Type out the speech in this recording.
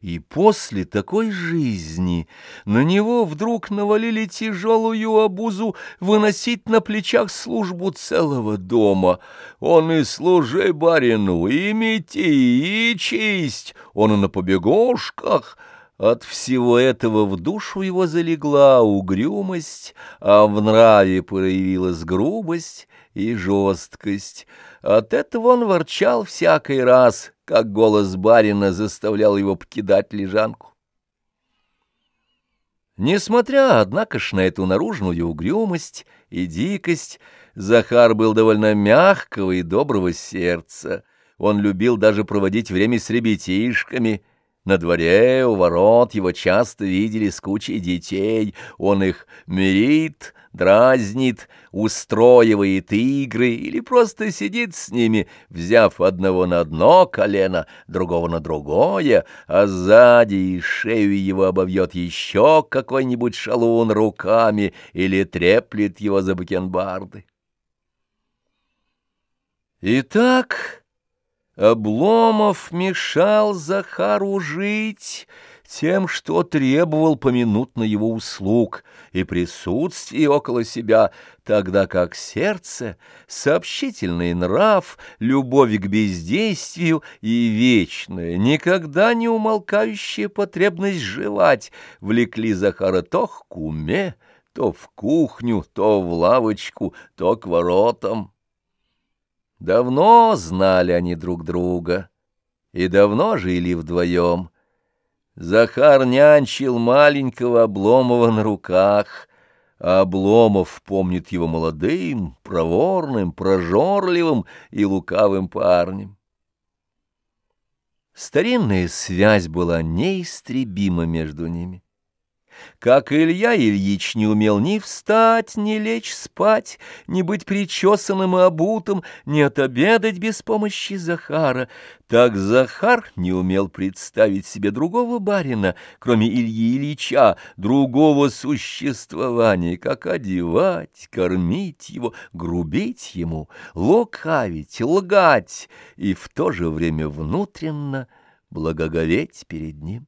И после такой жизни на него вдруг навалили тяжелую обузу выносить на плечах службу целого дома. Он и служи барину, и мети, и честь, он и на побегушках. От всего этого в душу его залегла угрюмость, а в нраве проявилась грубость и жесткость. От этого он ворчал всякий раз, как голос барина заставлял его покидать лежанку. Несмотря, однако ж, на эту наружную угрюмость и дикость, Захар был довольно мягкого и доброго сердца. Он любил даже проводить время с ребятишками — на дворе у ворот его часто видели с кучей детей. Он их мирит, дразнит, устроивает игры или просто сидит с ними, взяв одного на одно колено, другого на другое, а сзади и шею его обовьет еще какой-нибудь шалун руками или треплет его за бакенбарды. Итак... Обломов мешал Захару жить тем, что требовал поминутно его услуг и присутствия около себя, тогда как сердце, сообщительный нрав, любовь к бездействию и вечная, никогда не умолкающая потребность жевать влекли Захара то к куме, то в кухню, то в лавочку, то к воротам. Давно знали они друг друга и давно жили вдвоем. Захар нянчил маленького Обломова на руках, а Обломов помнит его молодым, проворным, прожорливым и лукавым парнем. Старинная связь была неистребима между ними. Как Илья Ильич не умел ни встать, ни лечь спать, ни быть причесанным и обутым, ни отобедать без помощи Захара, так Захар не умел представить себе другого барина, кроме Ильи Ильича, другого существования, как одевать, кормить его, грубить ему, лукавить, лгать и в то же время внутренно благоговеть перед ним.